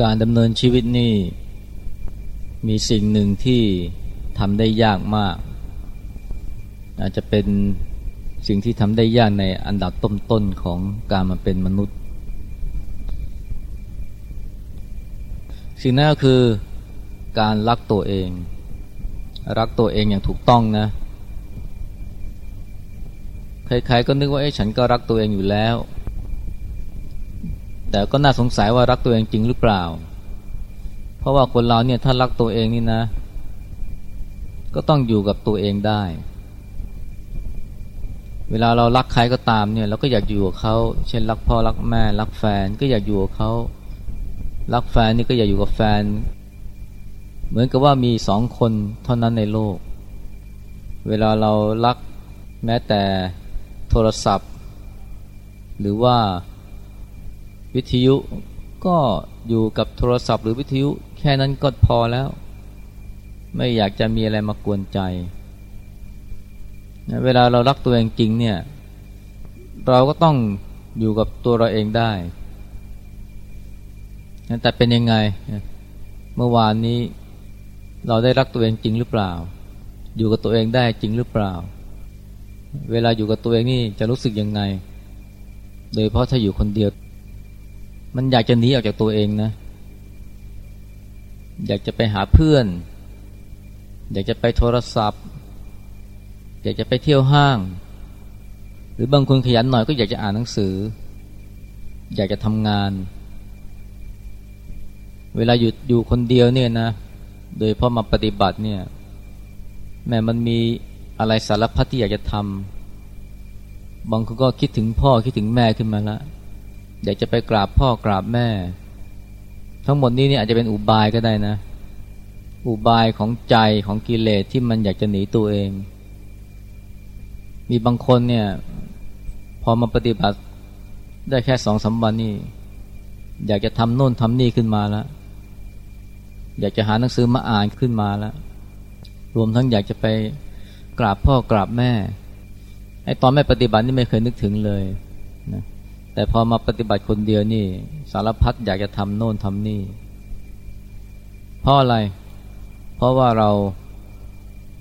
การดำเนินชีวิตนี่มีสิ่งหนึ่งที่ทำได้ยากมาก อาจจะเป็นสิ่งที่ทำได้ยากในอันดับต้นๆของการมาเป็นมนุษย์ สิ่งนั้นก็คือการรักตัวเอง รักตัวเองอย่างถูกต้องนะใครๆก็นึกว่าไอ้ฉันก็รักตัวเองอยู่แล้ว แต่ก็น่าสงสัยว่ารักตัวเองจริงหรือเปล่า เพราะว่าคนเราเนี่ยถ้ารักตัวเองนี่นะ ก็ต้องอยู่กับตัวเองได้ เวลาเรารักใครก็ตามเนี่ยเราก็อยากอยู่กับเขาเช่นรักพ่อรักแม่รักแฟนก็อยากอยู่กับเขารักแฟนนี่ก็อยากอยู่กับแฟน เหมือนกับว่ามีสองคนเท่านั้นในโลก เวลาเรารักแม้แต่โทรศัพท์ หรือว่า วิทยุก็อยู่กับโทรศัพท์หรือวิทยุแค่นั้นก็พอแล้ว ไม่อยากจะมีอะไรมากวนใจ เวลาเรารักตัวเองจริงเนี่ย เราก็ต้องอยู่กับตัวเราเองได้ แต่เป็นยังไง เมื่อวานนี้เราได้รักตัวเองจริงหรือเปล่า อยู่กับตัวเองได้จริงหรือเปล่า เวลาอยู่กับตัวเองนี่จะรู้สึกยังไง โดยเพราะถ้าอยู่คนเดียว มันอยากจะหนีออกจากตัวเองนะ อยากจะไปหาเพื่อน อยากจะไปโทรศัพท์ อยากจะไปเที่ยวห้าง หรือบางคนขยันหน่อยก็อยากจะอ่านหนังสือ อยากจะทำงาน เวลาอยู่อยู่คนเดียวเนี่ยนะ โดยพอมาปฏิบัติเนี่ย แม้มันมีอะไรสารพัดที่อยากจะทำบางคนก็คิดถึงพ่อคิดถึงแม่ขึ้นมาแล้ว อยากจะไปกราบพ่อกราบแม่ ทั้งหมดนี้เนี่ยอาจจะเป็นอุบายก็ได้นะ อุบายของใจของกิเลสที่มันอยากจะหนีตัวเอง มีบางคนเนี่ย พอมาปฏิบัติได้แค่สองสาวันนี่อยากจะทำโน่นทำนี่ขึ้นมาแล้วอยากจะหาหนังสือมาอ่านขึ้นมาแล้วรวมทั้งอยากจะไปกราบพ่อกราบแม่ไอ้ตอนไม่ปฏิบัตินี่ไม่เคยนึกถึงเลยนะ แต่พอมาปฏิบัติคนเดียวนี่ สารพัดอยากจะทำโน่นทำนี่ เพราะอะไร เพราะว่าเรา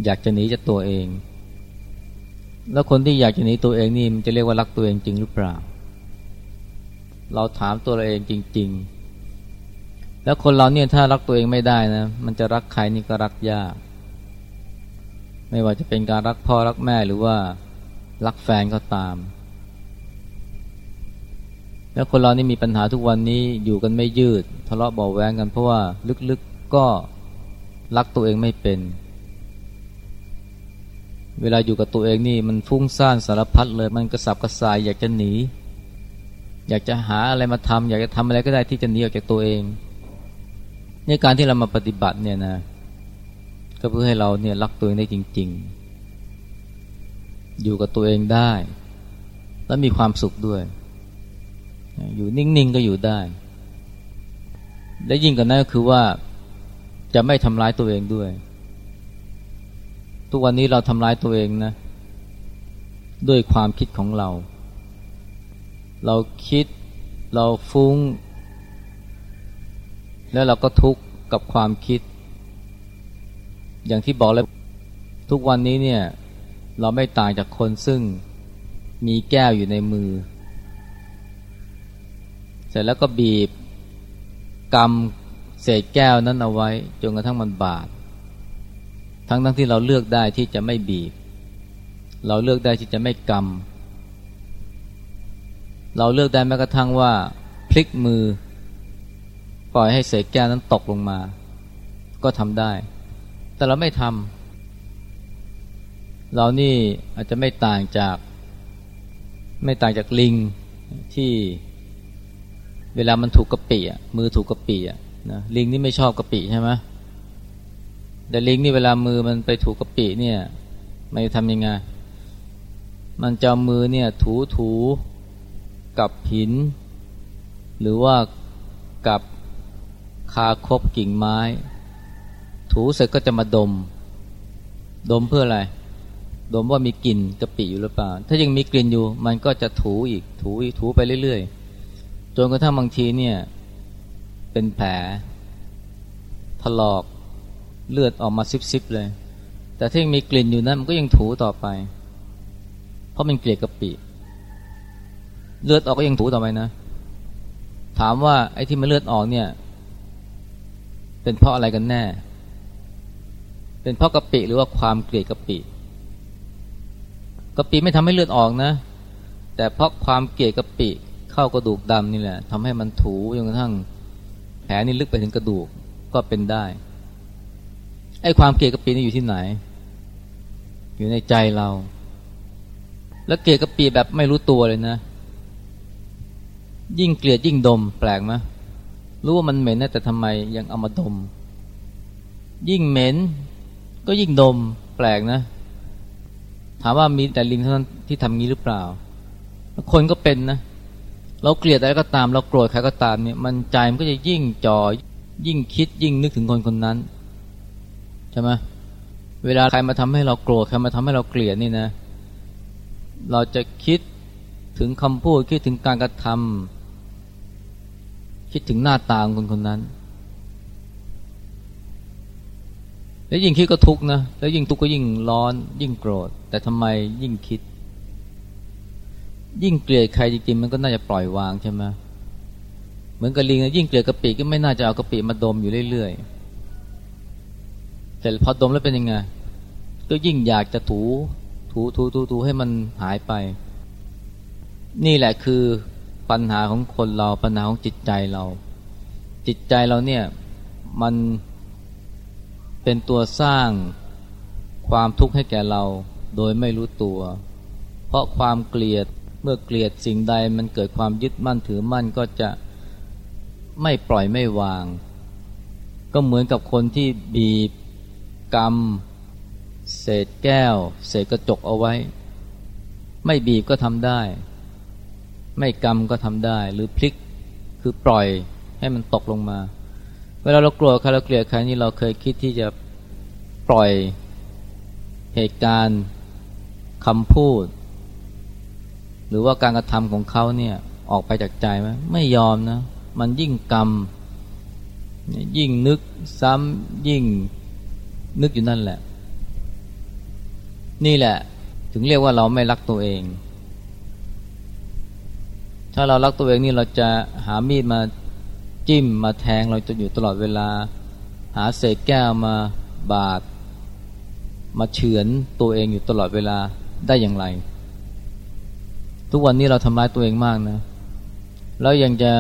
อยากจะหนีจากตัวเอง แล้วคนที่อยากจะหนีตัวเองนี่มันจะเรียกว่ารักตัวเองจริงหรือเปล่า เราถามตัวเราเองจริง ๆ แล้วคนเราเนี่ยถ้ารักตัวเองไม่ได้นะ มันจะรักใครนี่ก็รักยาก ไม่ว่าจะเป็นการรักพ่อรักแม่หรือว่ารักแฟนก็ตาม แล้วคนเรานี่มีปัญหาทุกวันนี้อยู่กันไม่ยืด ทะเลาะเบาแวงกันเพราะว่าลึกๆก็รักตัวเองไม่เป็น เวลาอยู่กับตัวเองนี่มันฟุ้งซ่านสารพัดเลย มันกระสับกระส่ายอยากจะหนี อยากจะหาอะไรมาทำอยากจะทำอะไรก็ได้ที่จะหนีออกจากตัวเองในการที่เรามาปฏิบัติเนี่ยนะก็เพื่อให้เราเนี่ยรักตัวเองได้จริง ๆ อยู่กับตัวเองได้ และมีความสุขด้วย อยู่นิ่ง ๆ ก็อยู่ได้ และยิ่งกว่านั้นก็คือว่าจะไม่ทำร้ายตัวเองด้วย ทุกวันนี้เราทำร้ายตัวเองนะ ด้วยความคิดของเรา เราคิดเราฟุ้ง แล้วเราก็ทุกข์กับความคิด อย่างที่บอกแล้วทุกวันนี้เนี่ยเราไม่ต่างจากคนซึ่งมีแก้วอยู่ในมือ ร็จแล้วก็บีบกำเศษแก้วนั้นเอาไว้จนกระทั่งมันบาดทั้งทั้งที่เราเลือกได้ที่จะไม่บีบ เราเลือกได้ที่จะไม่กำเราเลือกได้แม้กระทั่งว่า พลิกมือ ปล่อยให้เศษแก้วนั้นตกลงมา ก็ทำได้ แต่เราไม่ทำเรานี่อาจจะไม่ต่างจาก ไม่ต่างจากลิงที่ เวลามันถูกกระปิอะมือถูกกระปิอะนะลิงนี่ไม่ชอบกระปิใช่ไหมแต่ลิงนี่เวลามือมันไปถูกกระปิเนี่ยมันจะทำยังไงมันจะมือเนี่ยถูถูกับหิน หรือว่ากับคาคบกิ่งไม้ ถูเสร็จก็จะมาดม ดมเพื่ออะไร ดมว่ามีกลิ่นกะปิอยู่หรือเปล่า ถ้ายังมีกลิ่นอยู่ มันก็จะถูอีกถูอีกถูไปเรื่อยๆ จนกระทั่งบางทีเนี่ย เป็นแผลถลอกเลือดออกมาซิบๆเลย แต่ถ้ายังมีกลิ่นอยู่นั้นมันก็ยังถูต่อไป เพราะมันเกลียดกะปิ เลือดออกก็ยังถูต่อไปนะ ถามว่าไอ้ที่มันเลือดออกเนี่ย เป็นเพราะอะไรกันแน่ เป็นเพราะกะปิหรือว่าความเกลียดกะปิกะปิไม่ทำให้เลือดออกนะ แต่เพราะความเกลียดกะปิ เข้ากระดูกดำนี่แหละทำให้มันถูจนกระทั่งแผลนี่ลึกไปถึงกระดูกก็เป็นได้ไอ้ความเกลียดกะปินี่อยู่ที่ไหน อยู่ในใจเรา แล้วเกลียดกะปิแบบไม่รู้ตัวเลยนะ ยิ่งเกลียดยิ่งดม แปลกไหมรู้ว่ามันเหม็นนะแต่ทำไมยังเอามาดม ยิ่งเหม็น ก็ยิ่งดม แปลกนะ ถามว่ามีแต่ลิงเท่านั้นที่ทำงี้หรือเปล่า คนก็เป็นนะ เราเกลียดอะไรก็ตาม เราโกรธใครก็ตามเนี่ยมันใจมันก็จะยิ่งจ่อยิ่งคิดยิ่งนึกถึงคนคนนั้นใช่ไหมเวลาใครมาทำให้เราโกรธใครมาทำให้เราเกลียดนี่นะ เราจะคิดถึงคำพูดคิดถึงการกระทำคิดถึงหน้าตาของคนคนนั้น แล้วยิ่งคิดก็ทุกข์นะแล้วยิ่งทุกข์ก็ยิ่งร้อน ยิ่งโกรธ แต่ทำไมยิ่งคิด ยิ่งเกลียดใครจริงๆมันก็น่าจะปล่อยวางใช่ไหมเหมือนกับลิงยิ่งเกลียดกะปิก็ไม่น่าจะเอากะปิมาดมอยู่เรื่อยๆแต่พอดมแล้วเป็นยังไงก็ยิ่งอยากจะถูถูถูถูถูให้มันหายไป นี่แหละคือปัญหาของคนเราปัญหาของจิตใจเรา จิตใจเราเนี่ยมันเป็นตัวสร้างความทุกข์ให้แก่เราโดยไม่รู้ตัว เพราะความเกลียด เมื่อเกลียดสิ่งใดมันเกิดความยึดมั่นถือมั่นก็จะไม่ปล่อยไม่วาง ก็เหมือนกับคนที่บีบกำเศษแก้ว เศษกระจกเอาไว้ ไม่บีบก็ทำได้ ไม่กำก็ทำได้ หรือพลิกคือปล่อยให้มันตกลงมา เวลาเรากลัวใครเราเกลียดใครนี่เราเคยคิดที่จะปล่อยเหตุการณ์คำพูด หรือว่าการกระทำของเขาเนี่ยออกไปจากใจไหมไม่ยอมนะ มันยิ่งกรรม ยิ่งนึกซ้ำยิ่งนึกอยู่นั่นแหละ นี่แหละ ถึงเรียกว่าเราไม่รักตัวเอง ถ้าเรารักตัวเองนี่เราจะหามีดมาจิ้มมาแทงเราจะอยู่ตลอดเวลา หาเศษแก้วมาบาดมาเฉือนตัวเองอยู่ตลอดเวลาได้อย่างไร ทุกวันนี้เราทำร้ายตัวเองมากนะ แล้วยังจะ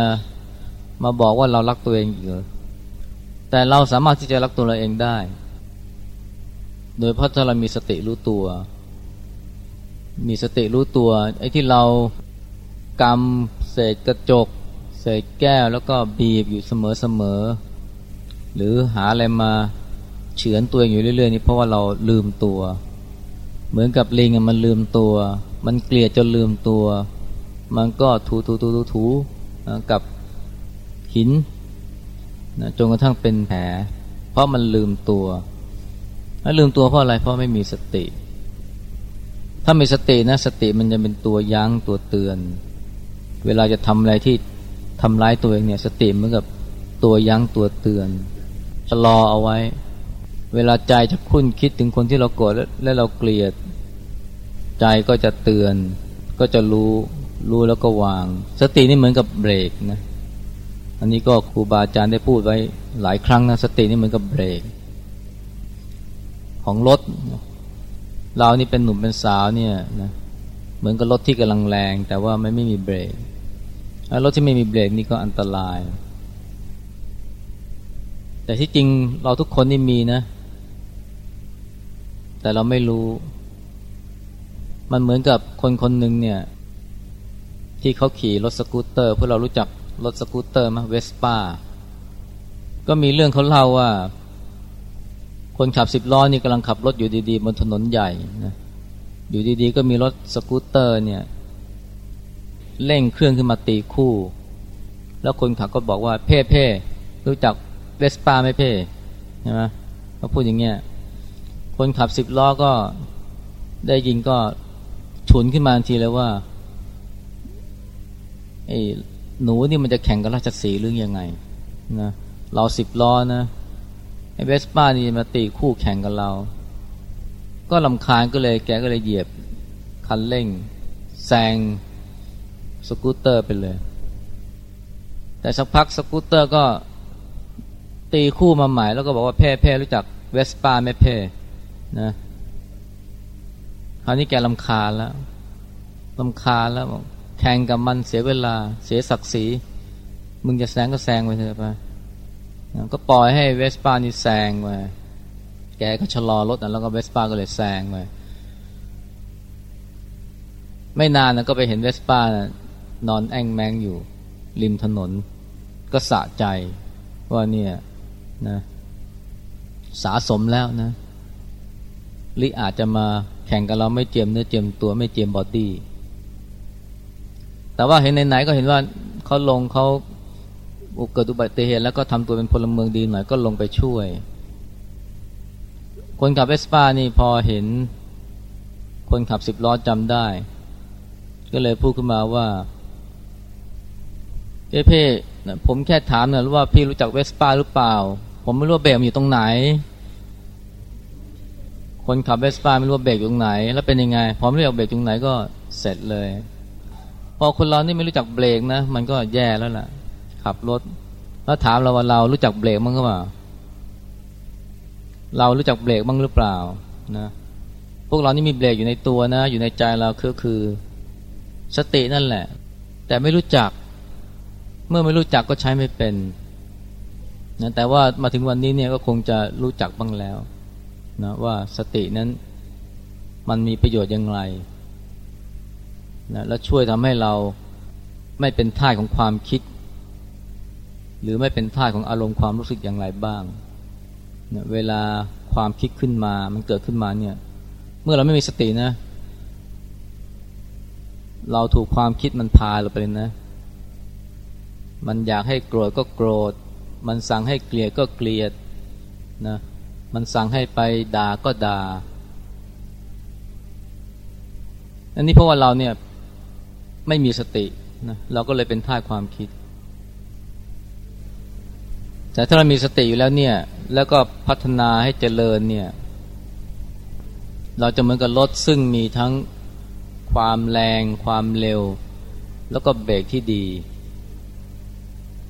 มาบอกว่าเรารักตัวเองอีกเหรอแต่เราสามารถที่จะรักตัวเราเองได้ โดยเพราะถ้าเรามีสติรู้ตัว มีสติรู้ตัวไอ้ที่เรากำเศษกระจกใส่แก้วแล้วก็บีบอยู่เสมอๆหรือหาอะไรมาเฉือนตัวเองอยู่เรื่อยๆนี่เพราะว่าเราลืมตัว เหมือนกับลิงมันลืมตัว มันเกลียดจนลืมตัว มันก็ถูถูถูถูถูกับหินนะจนกระทั่งเป็นแผล เพราะมันลืมตัวแล้วลืมตัวเพราะอะไรเพราะไม่มีสติ ถ้ามีสตินะสติมันจะเป็นตัวยั้งตัวเตือน เวลาจะทำอะไรที่ทำร้ายตัวเองเนี่ยสติเหมือนกับตัวยั้งตัวเตือนชะลอเอาไว้ เวลาใจจะคุ้นคิดถึงคนที่เราโกรธและเราเกลียด ใจก็จะเตือน ก็จะรู้รู้แล้วก็วาง สตินี่เหมือนกับเบรกนะอันนี้ก็ครูบาอาจารย์ได้พูดไว้หลายครั้งนะสตินี่เหมือนกับเบรก ของรถเรานี่เป็นหนุ่มเป็นสาวเนี่ยนะเหมือนกับรถที่กำลังแรง แต่ว่าไม่ไม่มีเบรกรถที่ไม่มีเบรกนี่ก็อันตราย แต่ที่จริงเราทุกคนนี่มีนะ แต่เราไม่รู้ มันเหมือนกับคนคนหนึ่งเนี่ยที่เขาขี่รถสกูตเตอร์เพื่อเรารู้จักรถสกูตเตอร์มาเวสป้าก็มีเรื่องเขาเล่าว่า คนขับสิบล้อนี่กำลังขับรถอยู่ดีๆ บนถนนใหญ่นะอยู่ดีๆ ก็มีรถสกูตเตอร์เนี่ยเร่งเครื่องขึ้นมาตีคู่ แล้วคนขับก็บอกว่าเพ่เพ่รู้จักเวสป้าไม่เพ่ใช่ไหมเขาพูดอย่างเงี้ยคนขับสิบล้อก็ได้ยินก็ ฉุนขึ้นมาทันทีเลยว่าไอ้หนูนี่มันจะแข่งกับราชสีหรือยังไงนะเราสิบล้อนะไอ้เวสป้านี่มาตีคู่แข่งกับเรา ก็ลำคาญก็เลยแกก็เลยเหยียบคันเร่งแซงสกูตเตอร์ไปเลย แต่สักพักสกูตเตอร์ก็ตีคู่มาใหม่แล้วก็บอกว่าเพ่เพ่รู้จักเวสป้าไม่เพ่นะ คราวนี้แกลำคาแล้วลำคาแล้วแข่งกับมันเสียเวลา เสียศักดิ์ศรี มึงจะแซงก็แซงไปเถอะไปก็ปล่อยให้เวสป้านี่แซงไปแกก็ชะลอรถแล้วก็เวสป้าก็เลยแซงไปไม่นานนะก็ไปเห็นเวสป้านอนแองแมงอยู่ ริมถนน ก็สะใจว่าเนี่ยนะสาสมแล้วนะลิอาจจะมา แข่งกับเราไม่เจียมเนื้อเจียมตัวไม่เจียมบอดี้แต่ว่าเห็นไหนๆก็เห็นว่าเขาลงเขาเกิดอุบัติเหตุแล้วก็ทำตัวเป็นพลเมืองดีหน่อยก็ลงไปช่วย คนขับเวสป้านี่พอเห็น คนขับสิบล้อจำได้ ก็เลยพูดขึ้นมาว่าเอ้พ่ผมแค่ถามนะว่าพี่รู้จักเวสป้าหรือเปล่า ผมไม่รู้ว่าเบรกอยู่ตรงไหน คนขับเวสป้าไม่รู้ว่าเบรกอยู่ตรงไหน แล้วเป็นยังไง พร้อม่รู้เบรกตรงไหนก็เสร็จเลย พอคนเรานี่ไม่รู้จักเบรกนะ มันก็แย่แล้วล่ะ ขับรถ แล้วถามเราว่าเรารู้จักเบรกมั้งหรือเปล่า เรารู้จักเบรกบ้างหรือเปล่านะพวกเรานี่มีเบรกอยู่ในตัวนะ อยู่ในใจเราคือคือสตินั่นแหละ แต่ไม่รู้จัก เมื่อไม่รู้จักก็ใช้ไม่เป็นนะแต่ว่ามาถึงวันนี้เนี่ยก็คงจะรู้จักบ้างแล้ว นะว่าสตินั้นมันมีประโยชน์อย่างไรนะและช่วยทำให้เราไม่เป็นท่าของความคิด หรือไม่เป็นท่าของอารมณ์ความรู้สึกอย่างไรบ้างนะเวลาความคิดขึ้นมามันเกิดขึ้นมาเนี่ยเมื่อเราไม่มีสตินะ เราถูกความคิดมันพาเราไปเลยนะ มันอยากให้โกรธก็โกรธ มันสั่งให้เกลียดก็เกลียดนะ มันสั่งให้ไปด่าก็ด่าอันนี้เพราะว่าเราเนี่ยไม่มีสตินะเราก็เลยเป็นท่าความคิด แต่ถ้าเรามีสติอยู่แล้วเนี่ย แล้วก็พัฒนาให้เจริญเนี่ย เราจะเหมือนกับรถซึ่งมีทั้งความแรง ความเร็ว แล้วก็เบรกที่ดี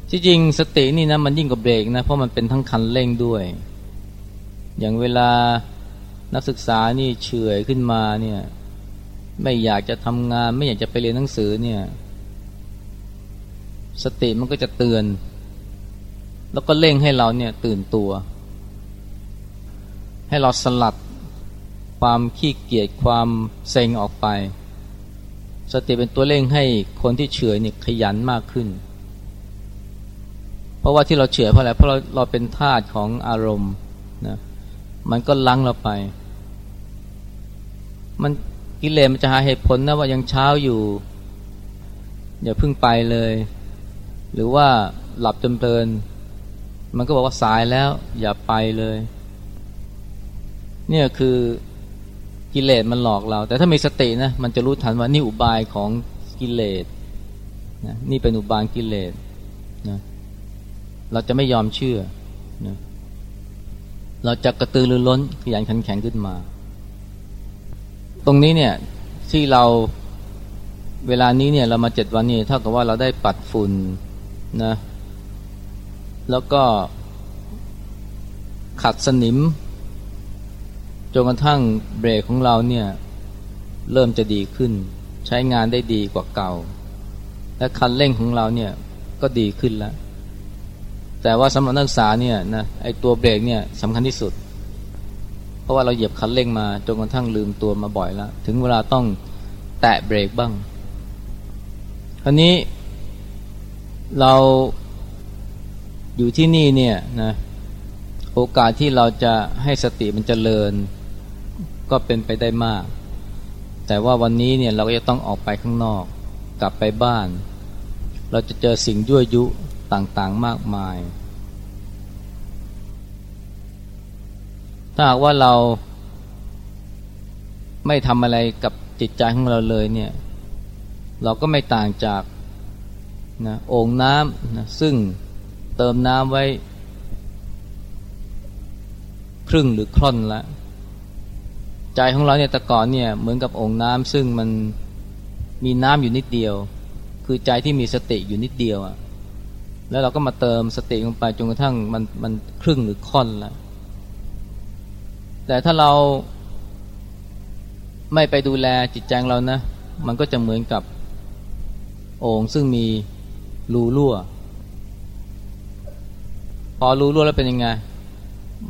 ที่จริงสตินี่นะมันยิ่งกว่าเบรกนะ เพราะมันเป็นทั้งคันเร่งด้วย อย่างเวลานักศึกษานี่เฉื่อยขึ้นมาเนี่ยไม่อยากจะทำงาน ไม่อยากจะไปเรียนหนังสือเนี่ยสติมันก็จะเตือน แล้วก็เร่งให้เราเนี่ยตื่นตัว ให้เราสลัดความขี้เกียจความเซ็งออกไป สติเป็นตัวเร่งให้คนที่เฉื่อยนี่ขยันมากขึ้น เพราะว่าที่เราเฉื่อยเพราะอะไรเพราะเราเราเป็นทาสของอารมณ์นะ มันก็ลังเราไป มันกิเลสมันจะหาเหตุผลนะว่ายังเช้าอยู่ อย่าพึ่งไปเลย หรือว่าหลับจนเพลิน มันก็บอกว่าสายแล้วอย่าไปเลย เนี่ยคือกิเลสมันหลอกเรา แต่ถ้ามีสตินะมันจะรู้ทันว่านี่อุบายของกิเลสนะนี่เป็นอุบายกิเลสนะเราจะไม่ยอมเชื่อนะ เราจะกระตือรือร้นขยันขันแข็งขึ้นมา ตรงนี้เนี่ยที่เราเวลานี้เนี่ยเรามาเจ็ดวันนี้เท่ากับว่าเราได้ปัดฝุ่นนะแล้วก็ขัดสนิมจนกระทั่งเบรกของเราเนี่ยเริ่มจะดีขึ้น ใช้งานได้ดีกว่าเก่า และคันเร่งของเราเนี่ยก็ดีขึ้นแล้ว แต่ว่าสำหรับนักศึกษาเนี่ยนะไอตัวเบรกเนี่ยสำคัญที่สุด เพราะว่าเราเหยียบคันเร่งมาจนกระทั่งลืมตัวมาบ่อยแล้ว ถึงเวลาต้องแตะเบรกบ้างคราวนี้เราอยู่ที่นี่เนี่ยนะโอกาสที่เราจะให้สติมันจเจริญ ก็เป็นไปได้มาก แต่ว่าวันนี้เนี่ยเราก็จะต้องออกไปข้างนอก กลับไปบ้าน เราจะเจอสิ่งยั่วยุ ต่างๆมากมาย ถ้าหากว่าเราไม่ทำอะไรกับจิตใจของเราเลยเนี่ย เราก็ไม่ต่างจากนะโอ่งน้ำนะซึ่งเติมน้ำไว้ ครึ่งหรือคร่อนละใจของเราเนี่ยแต่ก่อนเนี่ยเหมือนกับโอ่งน้ำซึ่งมันมีน้ำอยู่นิดเดียว คือใจที่มีสติอยู่นิดเดียวอะ แล้วเราก็มาเติมสติลงไปจนกระทั่งมันมันครึ่งหรือค่อนแล้วแต่ถ้าเราไม่ไปดูแลจิตใจเรานะ มันก็จะเหมือนกับโอ่งซึ่งมีรูรั่ว พอรูรั่วแล้วเป็นยังไง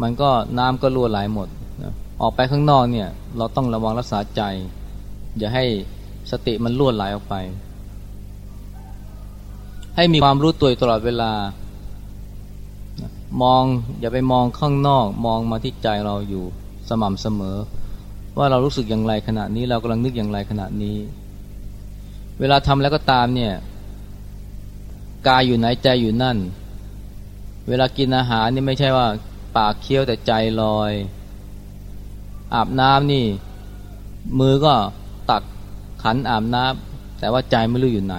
มันก็น้ำก็รั่วไหลหมดนะออกไปข้างนอกเนี่ย เราต้องระวังรักษาใจ อย่าให้สติมันรั่วไหลออกไป ให้มีความรู้ตัวตลอดเวลา มองอย่าไปมองข้างนอก มองมาที่ใจเราอยู่สม่ำเสมอ ว่าเรารู้สึกอย่างไรขณะนี้เรากำลังนึกอย่างไรขณะนี้ เวลาทำแล้วก็ตามเนี่ยกายอยู่ไหนใจอยู่นั่น เวลากินอาหารนี่ไม่ใช่ว่าปากเคี้ยวแต่ใจลอย อาบน้ำนี่ มือก็ตักขันอาบน้ำแต่ว่าใจไม่รู้อยู่ไหน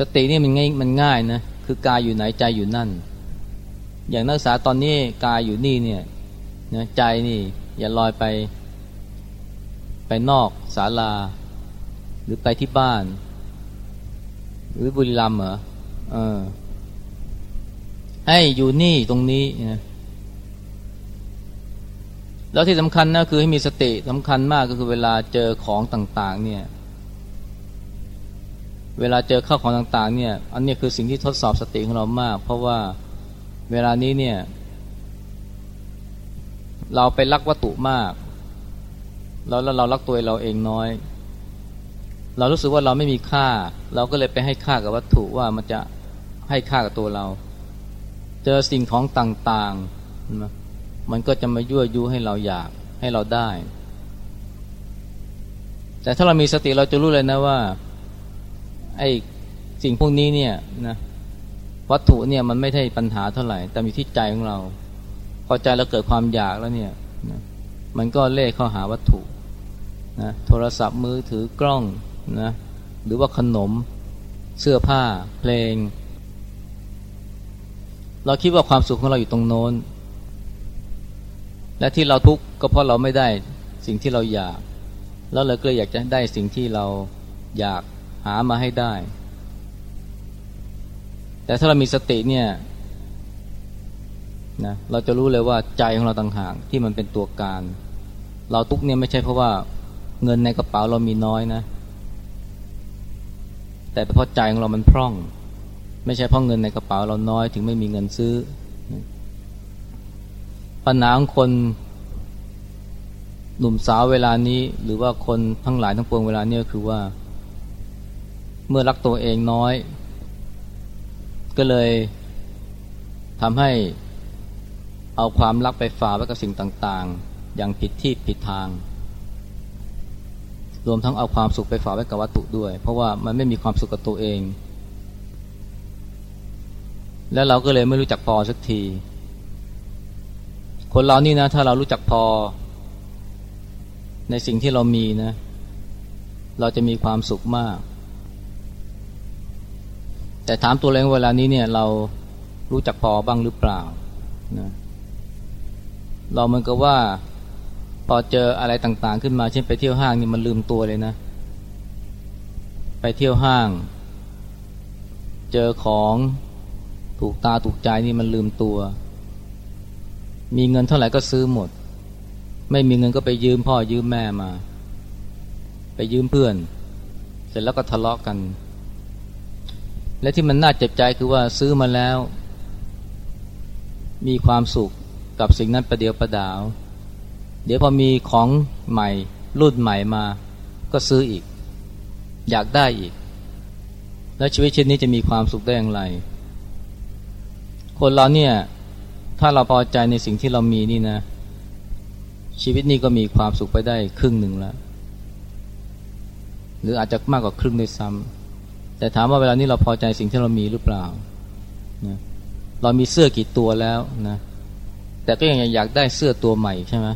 สตินี่มันง่ายมันง่ายนะคือกายอยู่ไหนใจอยู่นั่น อย่างนักศึกษาตอนนี้กายอยู่นี่เนี่ยนะใจนี่อย่าลอยไป ไปนอกศาลา หรือไปที่บ้าน หรือบุรีรัมย์เหรอเออให้อยู่นี่ตรงนี้นะแล้วที่สำคัญนะคือให้มีสติสำคัญมากก็คือเวลาเจอของต่าง ๆ เนี่ย เวลาเจอข้าวของต่างๆเนี่ยอันนี้คือสิ่งที่ทดสอบสติของเรามาก เพราะว่าเวลานี้เนี่ยเราไปรักวัตถุมากแล้วแล้วเรารักตัวเราเองน้อย เรารู้สึกว่าเราไม่มีค่า เราก็เลยไปให้ค่ากับวัตถุว่ามันจะให้ค่ากับตัวเรา เจอสิ่งของต่างๆ มันก็จะมายั่วยุให้เราอยากให้เราได้ แต่ถ้าเรามีสติเราจะรู้เลยนะว่า ไอ้สิ่งพวกนี้เนี่ยนะวัตถุเนี่ยมันไม่ใช่ปัญหาเท่าไหร่ แต่มีที่ใจของเรา พอใจเราเกิดความอยากแล้วเนี่ยนะมันก็เล่เข้าหาวัตถุนะโทรศัพท์มือถือกล้องนะหรือว่าขนมเสื้อผ้า เพลง เราคิดว่าความสุขของเราอยู่ตรงโน้น และที่เราทุกข์ก็เพราะเราไม่ได้สิ่งที่เราอยาก แล้วเราก็อยากจะได้สิ่งที่เราอยาก หามาให้ได้ แต่ถ้าเรามีสติเนี่ยนะเราจะรู้เลยว่าใจของเราต่างหากที่มันเป็นตัวการ เราทุกเนี่ยไม่ใช่เพราะว่าเงินในกระเป๋าเรามีน้อยนะ แต่เพราะใจของเรามันพร่อง ไม่ใช่เพราะเงินในกระเป๋าเราน้อย ถึงไม่มีเงินซื้อ ปัญหาของคนหนุ่มสาวเวลานี้หรือว่าคนทั้งหลายทั้งปวงเวลานี้ก็คือว่า เมื่อรักตัวเองน้อย ก็เลยทำให้เอาความรักไปฝากไว้กับสิ่งต่างๆ อย่างผิดที่ผิดทาง รวมทั้งเอาความสุขไปฝากไว้กับวัตถุด้วย เพราะว่ามันไม่มีความสุขกับตัวเอง แล้วเราก็เลยไม่รู้จักพอสักที คนเรานี่นะ ถ้าเรารู้จักพอ ในสิ่งที่เรามีนะ เราจะมีความสุขมาก แต่ถามตัวเองเวลานี้เนี่ยเรารู้จักพอบ้างหรือเปล่านะเราเหมือนกับว่าพอเจออะไรต่างๆ ขึ้นมาเช่นไปเที่ยวห้างนี่มันลืมตัวเลยนะ ไปเที่ยวห้าง เจอของถูกตาถูกใจนี่มันลืมตัว มีเงินเท่าไหร่ก็ซื้อหมด ไม่มีเงินก็ไปยืมพ่อยืมแม่มา ไปยืมเพื่อน เสร็จแล้วก็ทะเลาะกกัน และที่มันน่าเจ็บใจคือว่าซื้อมาแล้ว มีความสุขกับสิ่งนั้นประเดียวประดาว เดี๋ยวพอมีของใหม่รุ่นใหม่มา ก็ซื้ออีก อยากได้อีก แล้วชีวิตชิ้นนี้จะมีความสุขได้อย่างไร คนเราเนี่ยถ้าเราพอใจในสิ่งที่เรามีนี่นะ ชีวิตนี้ก็มีความสุขไปได้ครึ่งหนึ่งแล้ว หรืออาจจะมากกว่าครึ่งด้วยซ้ำ แต่ถามว่าเวลานี้เราพอใจสิ่งที่เรามีหรือเปล่านะเรามีเสื้อกี่ตัวแล้วนะแต่ก็ยังอยากได้เสื้อตัวใหม่ใช่ไหม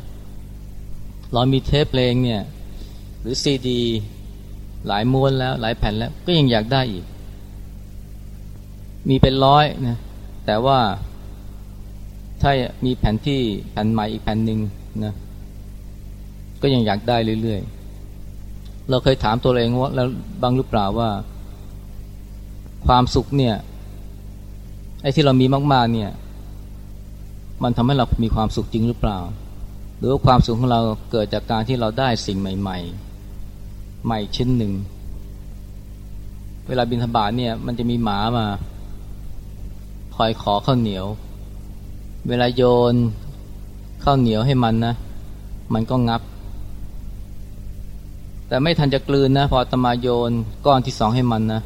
เรามีเทปเพลงเนี่ยหรือซีดี หลายม้วนแล้วหลายแผ่นแล้วก็ยังอยากได้อีก มีเป็นร้อยนะแต่ว่าถ้ามีแผ่นที่แผ่นใหม่อีกแผ่นหนึ่งนะก็ยังอยากได้เรื่อยๆ เราเคยถามตัวเองว่าแล้วบางหรือเปล่าว่า ความสุขเนี่ยไอ้ที่เรามีมากๆเนี่ย มันทำให้เรามีความสุขจริงหรือเปล่า หรือว่าความสุขของเราเกิดจากการที่เราได้สิ่งใหม่ ๆ ใหม่ชิ้นหนึ่ง เวลาบินธบาตเนี่ยมันจะมีหมามาคอยขอข้าวเหนียว เวลาโยนข้าวเหนียวให้มันนะ มันก็งับ แต่ไม่ทันจะกลืนนะ พอตมาโยนก้อนที่สองให้มันนะ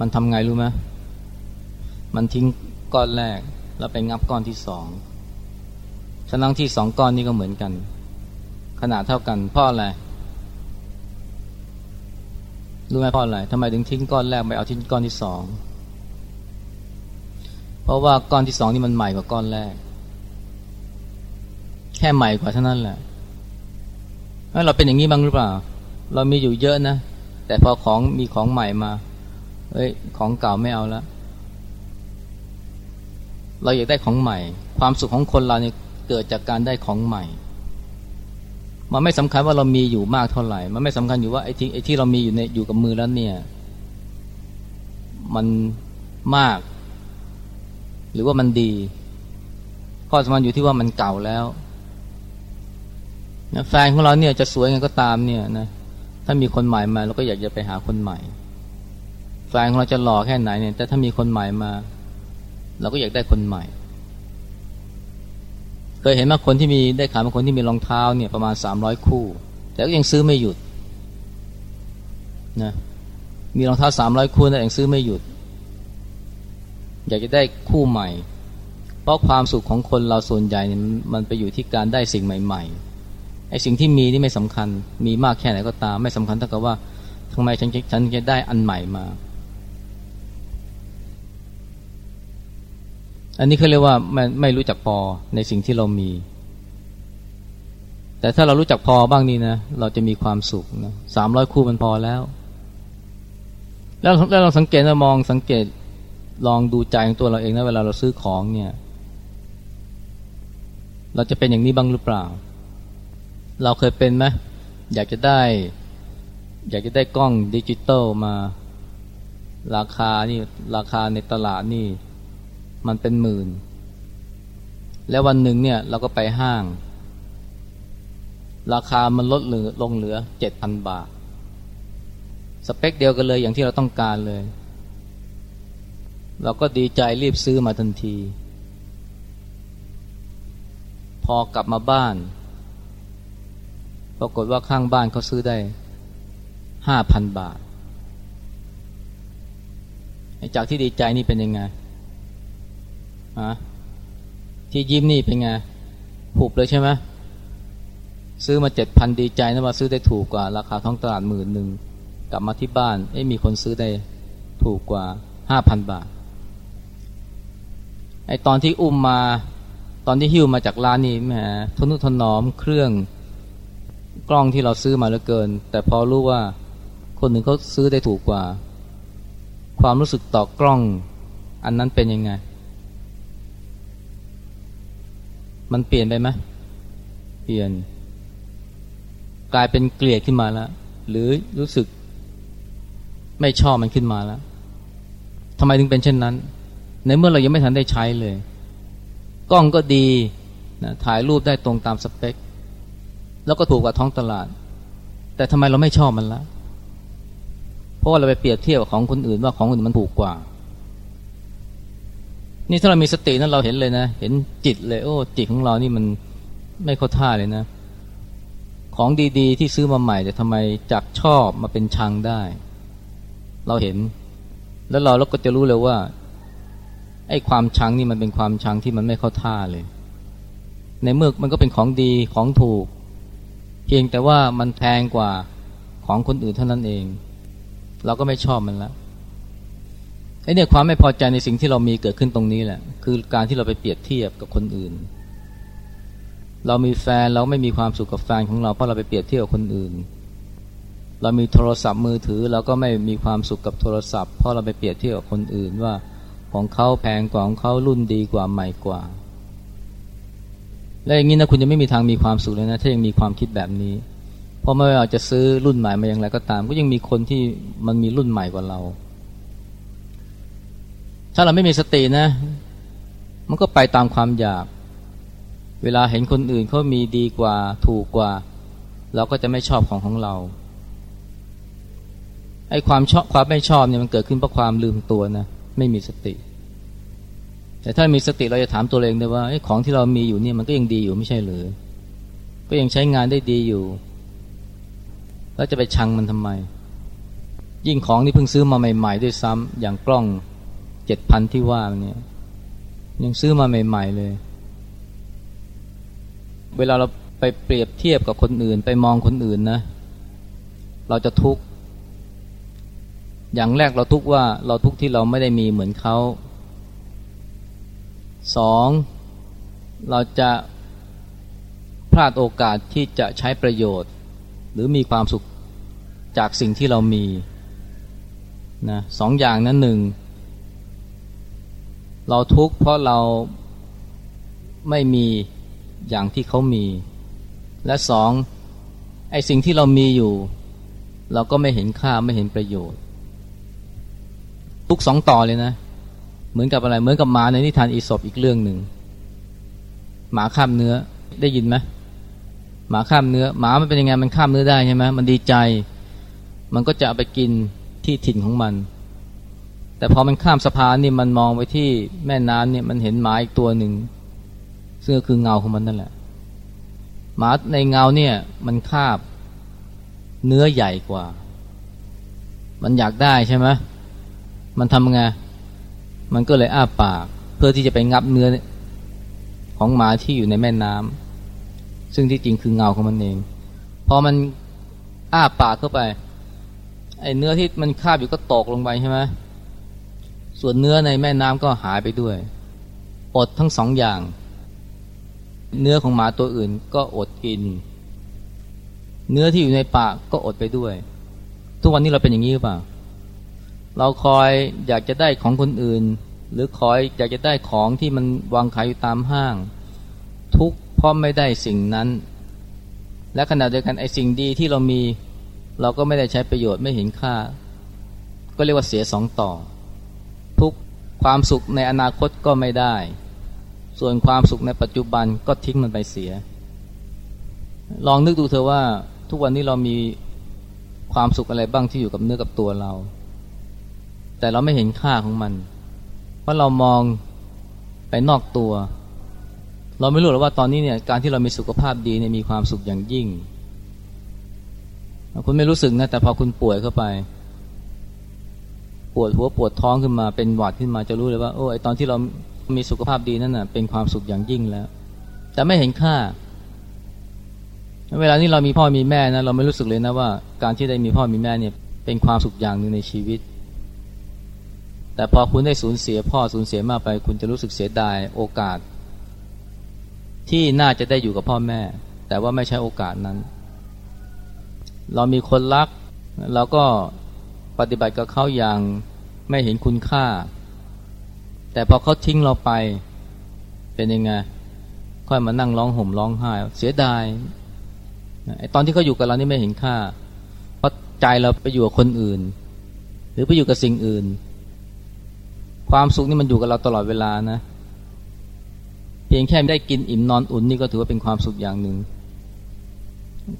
มันทำไงรู้ไหมมันทิ้งก้อนแรกแล้วไปงับก้อนที่สองฉะนั้นที่สองก้อนนี้ก็เหมือนกัน ขนาดเท่ากันเพราะอะไรรู้ไหมเพราะอะไรทำไมถึงทิ้งก้อนแรกไปเอาทิ้งก้อนที่สองเพราะว่าก้อนที่สองนี่มันใหม่กว่าก้อนแรก แค่ใหม่กว่าเท่านั้นแหละเราเป็นอย่างนี้บ้างหรือเปล่า เรามีอยู่เยอะนะ แต่พอของมีของใหม่มา เอ้ยของเก่าไม่เอาแล้วเราอยากได้ของใหม่ ความสุขของคนเราเนี่ยเกิดจากการได้ของใหม่ มันไม่สำคัญว่าเรามีอยู่มากเท่าไหร่ มันไม่สำคัญอยู่ว่าไอ้ที่ไอ้ที่เรามีอยู่ในอยู่กับมือแล้วเนี่ย มันมาก หรือว่ามันดี ข้อสำคัญอยู่ที่ว่ามันเก่าแล้วนะแฟนของเราเนี่ยจะสวยไงก็ตามเนี่ยนะถ้ามีคนใหม่มาเราก็อยากจะไปหาคนใหม่ แฟนของเราจะหล่อแค่ไหนเนี่ย แต่ถ้ามีคนใหม่มา เราก็อยากได้คนใหม่ เคยเห็นว่าคนที่มีได้ขาวว่าคนที่มีรองเท้าเนี่ยประมาณสามร้อยคู่ แต่ก็ยังซื้อไม่หยุดนะมีรองเท้าสามร้อยคู่แต่ยังซื้อไม่หยุด อยากจะได้คู่ใหม่ เพราะความสุขของคนเราส่วนใหญ่เนี่ยมันไปอยู่ที่การได้สิ่งใหม่ ๆ ไอ้สิ่งที่มีนี่ไม่สำคัญ มีมากแค่ไหนก็ตาม ไม่สำคัญเท่ากับว่าทำไมฉันฉันจะได้อันใหม่มา อันนี้เขาเรียกว่าไม่ไม่รู้จักพอในสิ่งที่เรามี แต่ถ้าเรารู้จักพอบ้างนี่นะ เราจะมีความสุขนะสามร้อยคู่มันพอแล้ว แล้วแล้วเราสังเกตเรามองสังเกตลองดูใจของตัวเราเองนะเวลาเราซื้อของเนี่ย เราจะเป็นอย่างนี้บ้างหรือเปล่า เราเคยเป็นไหมอยากจะได้ อยากจะได้กล้องดิจิตอลมา ราคานี่ราคาในตลาดนี่ มันเป็นหมื่น แล้ววันหนึ่งเนี่ยเราก็ไปห้าง ราคามันลดเหลือลงเหลือเจ็ดพันบาท สเปคเดียวกันเลยอย่างที่เราต้องการเลย เราก็ดีใจรีบซื้อมาทันที พอกลับมาบ้าน ปรากฏว่าข้างบ้านเขาซื้อได้ห้าพันบาทจากที่ดีใจนี่เป็นยังไง ฮะที่ยิ้มนี่เป็นไงผูกเลยใช่ไหมซื้อมาเจ็ดพันดีใจนะว่าซื้อได้ถูกกว่า ราคาท้องตลาดหมื่นหนึ่งกลับมาที่บ้านเอ้มีคนซื้อได้ถูกกว่าห้าพันบาทไอตอนที่อุ้มมาตอนที่หิ้วมาจากร้านนี่แหมทนุถนอมเครื่องกล้องที่เราซื้อมาเหลือเกิน แต่พอรู้ว่าคนหนึ่งเขาซื้อได้ถูกกว่า ความรู้สึกต่อกล้อง อันนั้นเป็นยังไง มันเปลี่ยนไปไหมเปลี่ยน กลายเป็นเกลียดขึ้นมาแล้ว หรือรู้สึกไม่ชอบมันขึ้นมาแล้วทำไมถึงเป็นเช่นนั้น ในเมื่อเรายังไม่ทันได้ใช้เลย กล้องก็ดีนะถ่ายรูปได้ตรงตามสเปค แล้วก็ถูกกว่าท้องตลาด แต่ทำไมเราไม่ชอบมันละเพราะว่าเราไปเปรียบเทียบกับของคนอื่นว่าของคนอื่นมันถูกกว่า นี่ถ้าเรามีสตินั้นเราเห็นเลยนะ เห็นจิตเลยโอ้จิตของเรานี่มันไม่เข้าท่าเลยนะ ของดีๆ ที่ซื้อมาใหม่ แต่ทำไมจากชอบมาเป็นชังได้ เราเห็น แล้วเราเราก็จะรู้เลยว่าไอ้ความชังนี่มันเป็นความชังที่มันไม่เข้าท่าเลย ในเมื่อมันก็เป็นของดีของถูก เพียงแต่ว่ามันแพงกว่าของคนอื่นเท่านั้นเอง เราก็ไม่ชอบมันแล้ว เนี่ยความไม่พอใจในสิ่งที่เรามีเกิดขึ้นตรงนี้แหละ คือการที่เราไปเปรียบเทียบกับคนอื่น เรามีแฟนเราไม่มีความสุขกับแฟนของเราเพราะเราไปเปรียบเทียบกับคนอื่น เรามีโทรศัพท์มือถือเราก็ไม่มีความสุขกับโทรศัพท์ เพราะเราไปเปรียบเทียบกับคนอื่นว่าของเขาแพงกว่าของเขารุ่นดีกว่าใหม่กว่า และอย่างนี้นะคุณจะไม่มีทางมีความสุขเลยนะถ้ายังมีความคิดแบบนี้ เพราะไม่ว่าจะซื้อรุ่นใหม่มาอย่างไรก็ตาม ก็ยังมีคนที่มันมีรุ่นใหม่กว่าเรา ถ้าเราไม่มีสตินะ มันก็ไปตามความอยาก เวลาเห็นคนอื่นเขามีดีกว่าถูกกว่า เราก็จะไม่ชอบของของเราไอ้ความชอบความไม่ชอบเนี่ยมันเกิดขึ้นเพราะความลืมตัวนะไม่มีสติ แต่ถ้ามีสติเราจะถามตัวเองได้ว่าของที่เรามีอยู่เนี่ยมันก็ยังดีอยู่ไม่ใช่หรือก็ยังใช้งานได้ดีอยู่ แล้วจะไปชังมันทำไม ยิ่งของที่เพิ่งซื้อมาใหม่ ๆ ด้วยซ้ำอย่างกล้อง เจ็ดพันที่ว่าเนี่ย ยังซื้อมาใหม่ ๆ เลย เวลาเราไปเปรียบเทียบกับคนอื่น ไปมองคนอื่นนะ เราจะทุกข์ อย่างแรกเราทุกข์ว่าเราทุกข์ที่เราไม่ได้มีเหมือนเขาสองเราจะพลาดโอกาสที่จะใช้ประโยชน์ หรือมีความสุขจากสิ่งที่เรามีนะสองอย่างนั้นหนึ่ง เราทุกข์เพราะเราไม่มีอย่างที่เขามี และสองไอ้สิ่งที่เรามีอยู่ เราก็ไม่เห็นค่าไม่เห็นประโยชน์ ทุกสองต่อเลยนะ เหมือนกับอะไรเหมือนกับหมาในนิทานอีสบอีกเรื่องหนึ่งหมาข้ามเนื้อได้ยินไหมหมาข้ามเนื้อ หมามันเป็นยังไงมันข้ามเนื้อได้ใช่ไหมมันดีใจ มันก็จะเอาไปกินที่ถิ่นของมัน แต่พอมันข้ามสะพานนี่มันมองไปที่แม่น้ำเนี่ยมันเห็นหมาอีกตัวหนึ่งซึ่งก็คือเงาของมันนั่นแหละหมาในเงาเนี่ยมันคาบเนื้อใหญ่กว่า มันอยากได้ใช่ไหมมันทำไงมันก็เลยอ้าปาก เพื่อที่จะไปงับเนื้อของหมาที่อยู่ในแม่น้ำซึ่งที่จริงคือเงาของมันเองพอมันอ้าปากเข้าไปไอ้เนื้อที่มันคาบอยู่ก็ตกลงไปใช่ไหม ส่วนเนื้อในแม่น้ำก็หายไปด้วย อดทั้งสองอย่าง เนื้อของหมาตัวอื่นก็อดกิน เนื้อที่อยู่ในปากก็อดไปด้วย ทุกวันนี้เราเป็นอย่างนี้หรือเปล่า เราคอยอยากจะได้ของคนอื่น หรือคอยอยากจะได้ของที่มันวางขายอยู่ตามห้าง ทุกเพราะไม่ได้สิ่งนั้น และขณะเดียวกันไอ้สิ่งดีที่เรามี เราก็ไม่ได้ใช้ประโยชน์ไม่เห็นค่า ก็เรียกว่าเสียสองต่อ ความสุขในอนาคตก็ไม่ได้ ส่วนความสุขในปัจจุบันก็ทิ้งมันไปเสีย ลองนึกดูเธอว่าทุกวันนี้เรามีความสุขอะไรบ้างที่อยู่กับเนื้อกับตัวเรา แต่เราไม่เห็นค่าของมัน เพราะเรามองไปนอกตัว เราไม่รู้หรอกว่าตอนนี้เนี่ยการที่เรามีสุขภาพดีเนี่ยมีความสุขอย่างยิ่ง คุณไม่รู้สึกนะแต่พอคุณป่วยเข้าไป ปวดหัวปวดท้องขึ้นมาเป็นหวัดขึ้นมาจะรู้เลยว่าโอ้ไอตอนที่เรามีสุขภาพดีนั่นน่ะเป็นความสุขอย่างยิ่งแล้ว แต่ไม่เห็นค่า เวลาที่เรามีพ่อมีแม่นะเราไม่รู้สึกเลยนะว่า การที่ได้มีพ่อมีแม่เนี่ยเป็นความสุขอย่างหนึ่งในชีวิต แต่พอคุณได้สูญเสียพ่อสูญเสียมากไป คุณจะรู้สึกเสียดายโอกาส ที่น่าจะได้อยู่กับพ่อแม่ แต่ว่าไม่ใช่โอกาสนั้น เรามีคนรักเราก็ ปฏิบัติกับเขาอย่างไม่เห็นคุณค่า แต่พอเขาทิ้งเราไปเป็นยังไงค่อยมานั่งร้องห่มร้องไห้ เสียดายไอตอนที่เขาอยู่กับเรานี่ไม่เห็นค่า เพราะใจเราไปอยู่กับคนอื่น หรือไปอยู่กับสิ่งอื่น ความสุขนี่มันอยู่กับเราตลอดเวลานะ เพียงแค่ได้กินอิ่มนอนอุ่นนี่ก็ถือว่าเป็นความสุขอย่างหนึ่ง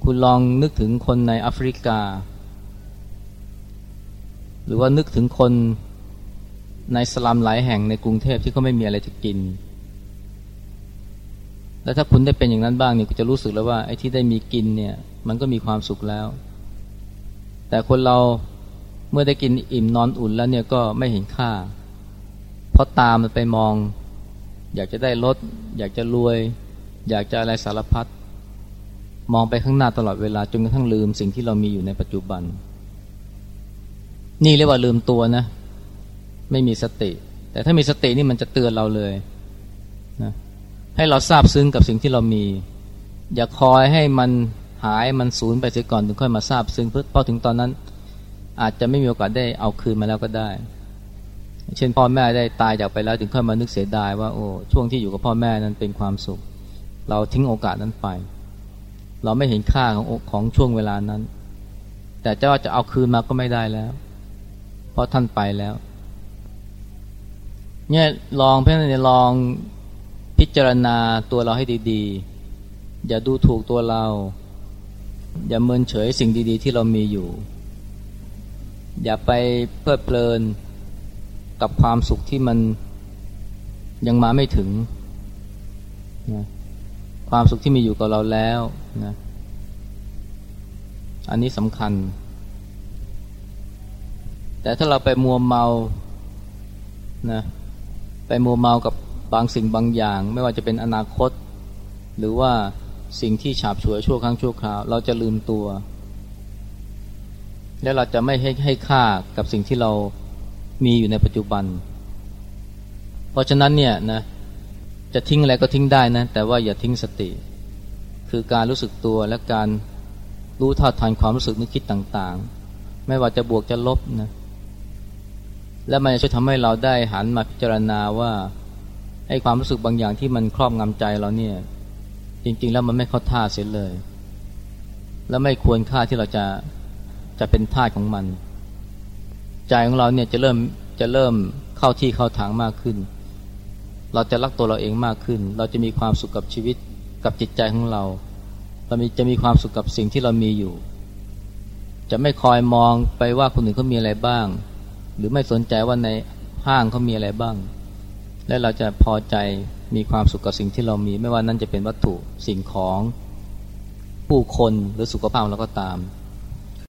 คุณลองนึกถึงคนในแอฟริกา หรือว่านึกถึงคนในสลัมหลายแห่งในกรุงเทพที่เขาไม่มีอะไรจะกิน แล้วถ้าคุณได้เป็นอย่างนั้นบ้างเนี่ยคุณจะรู้สึกแล้วว่าไอ้ที่ได้มีกินเนี่ยมันก็มีความสุขแล้ว แต่คนเราเมื่อได้กินอิ่มนอนอุ่นแล้วเนี่ยก็ไม่เห็นค่า เพราะตามมันไปมอง อยากจะได้รถอยากจะรวย อยากจะอะไรสารพัดมองไปข้างหน้าตลอดเวลาจนกระทั่งลืมสิ่งที่เรามีอยู่ในปัจจุบัน นี่เรียกว่าลืมตัวนะ ไม่มีสติ แต่ถ้ามีสตินี่มันจะเตือนเราเลยนะให้เราทราบซึ้งกับสิ่งที่เรามี อย่าคอยให้มันหายมันสูญไปเสียก่อนถึงค่อยมาทราบซึ่งเพราะถึงตอนนั้น อาจจะไม่มีโอกาสได้เอาคืนมาแล้วก็ได้ เช่นพ่อแม่ได้ตายจากไปแล้วถึงค่อยมานึกเสียดายว่าโอ้ช่วงที่อยู่กับพ่อแม่นั้นเป็นความสุข เราทิ้งโอกาสนั้นไป เราไม่เห็นค่าของของช่วงเวลานั้น แต่จะว่าจะเอาคืนมาก็ไม่ได้แล้ว เพราะท่านไปแล้ว เนี่ยลองเพื่อนลองพิจารณาตัวเราให้ดีๆ อย่าดูถูกตัวเรา อย่าเมินเฉยสิ่งดีๆ ที่เรามีอยู่ อย่าไปเพลิดเพลินกับความสุขที่มันยังมาไม่ถึงนะความสุขที่มีอยู่กับเราแล้วนะอันนี้สำคัญ แต่ถ้าเราไปมัวเมานะไปมัวเมากับบางสิ่งบางอย่าง ไม่ว่าจะเป็นอนาคต หรือว่าสิ่งที่ฉาบฉวยชั่วครั้งชั่วคราว เราจะลืมตัว และเราจะไม่ให้ให้ค่ากับสิ่งที่เรามีอยู่ในปัจจุบัน เพราะฉะนั้นเนี่ยนะจะทิ้งอะไรก็ทิ้งได้นะ แต่ว่าอย่าทิ้งสติ คือการรู้สึกตัวและการรู้ท่าทานความรู้สึกนึกคิดต่างๆ ไม่ว่าจะบวกจะลบนะ และมันจะช่วยทำให้เราได้หันมาพิจารณาว่าไอ้ความรู้สึกบางอย่างที่มันครอบงำใจเราเนี่ย จริง ๆ แล้วมันไม่เข้าท่าเสียเลย และไม่ควรค่าที่เราจะจะเป็นท่าของมัน ใจของเราเนี่ยจะเริ่มจะเริ่มเข้าที่เข้าทางมากขึ้น เราจะรักตัวเราเองมากขึ้น เราจะมีความสุขกับชีวิตกับจิตใจของเรา เรามีจะมีความสุขกับสิ่งที่เรามีอยู่ จะไม่คอยมองไปว่าคนอื่นเขามีอะไรบ้าง หรือไม่สนใจว่าในห้างเขามีอะไรบ้าง และเราจะพอใจมีความสุขกับสิ่งที่เรามี ไม่ว่านั่นจะเป็นวัตถุสิ่งของผู้คนหรือสุขภาพเราก็ตาม